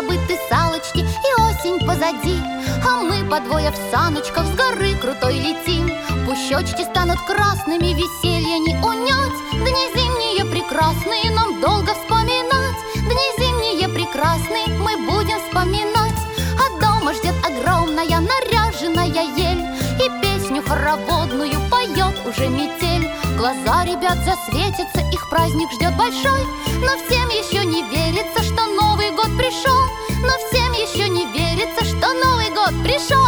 забыты салочки И осень позади. А мы по двое в саночках с горы крутой летим. Пусть щечки станут красными, веселье не унять. Дни зимние прекрасные нам долго вспоминать. Дни зимние прекрасные мы будем вспоминать. А дома ждет огромная наряженная ель. И песню хороводную поет уже метель. Глаза ребят засветятся, их праздник ждет большой. Но всем еще не sobre.